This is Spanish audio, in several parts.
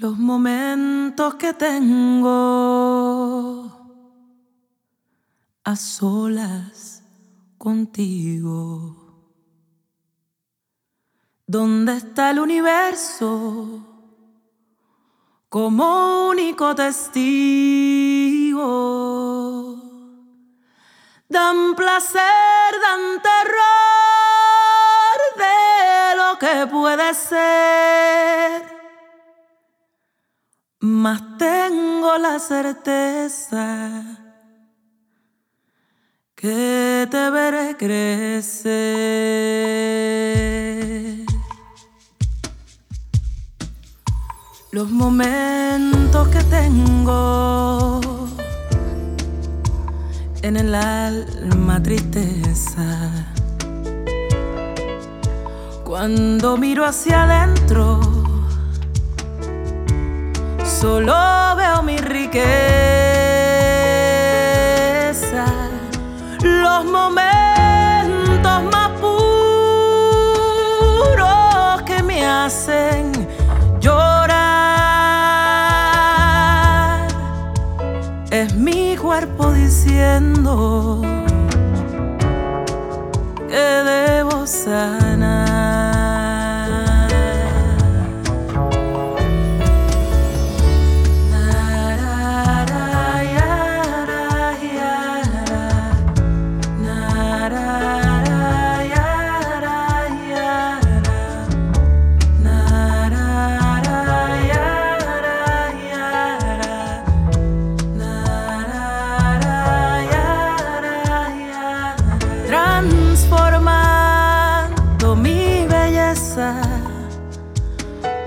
Los momentos que tengo a solas contigo. ¿Dónde está el universo como único testigo? Dan placer, dan terror de lo que puede ser mas tengo la certeza que te veré crecer. Los momentos que tengo en el alma tristeza. Cuando miro hacia adentro solo veo mi riqueza, los momentos más puros que me hacen llorar. Es mi cuerpo diciendo que debo sanar.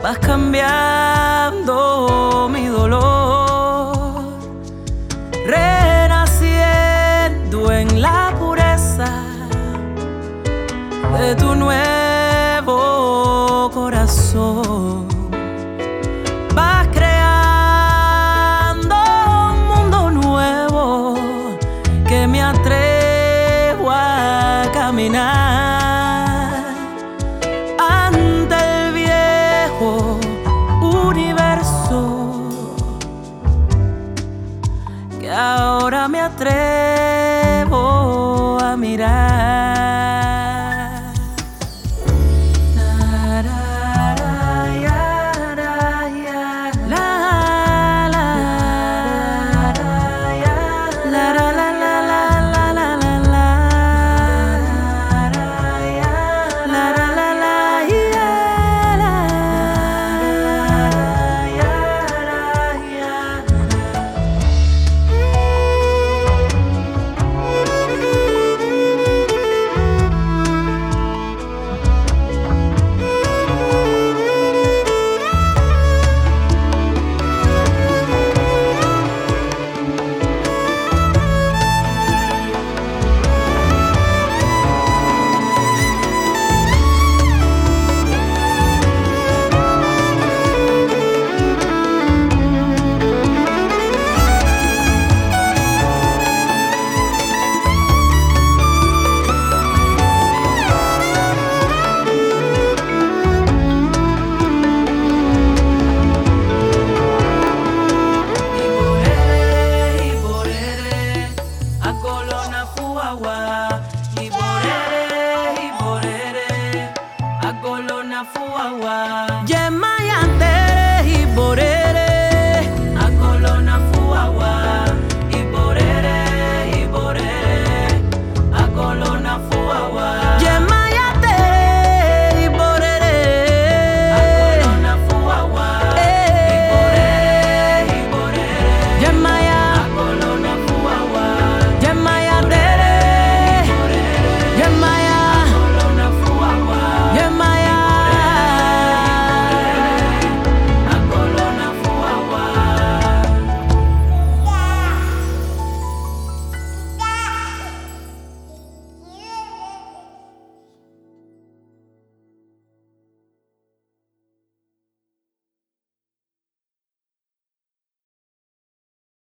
Vas cambiando mi dolor, renaciendo en la pureza de tu nuevo ahora me atrevo a mirar.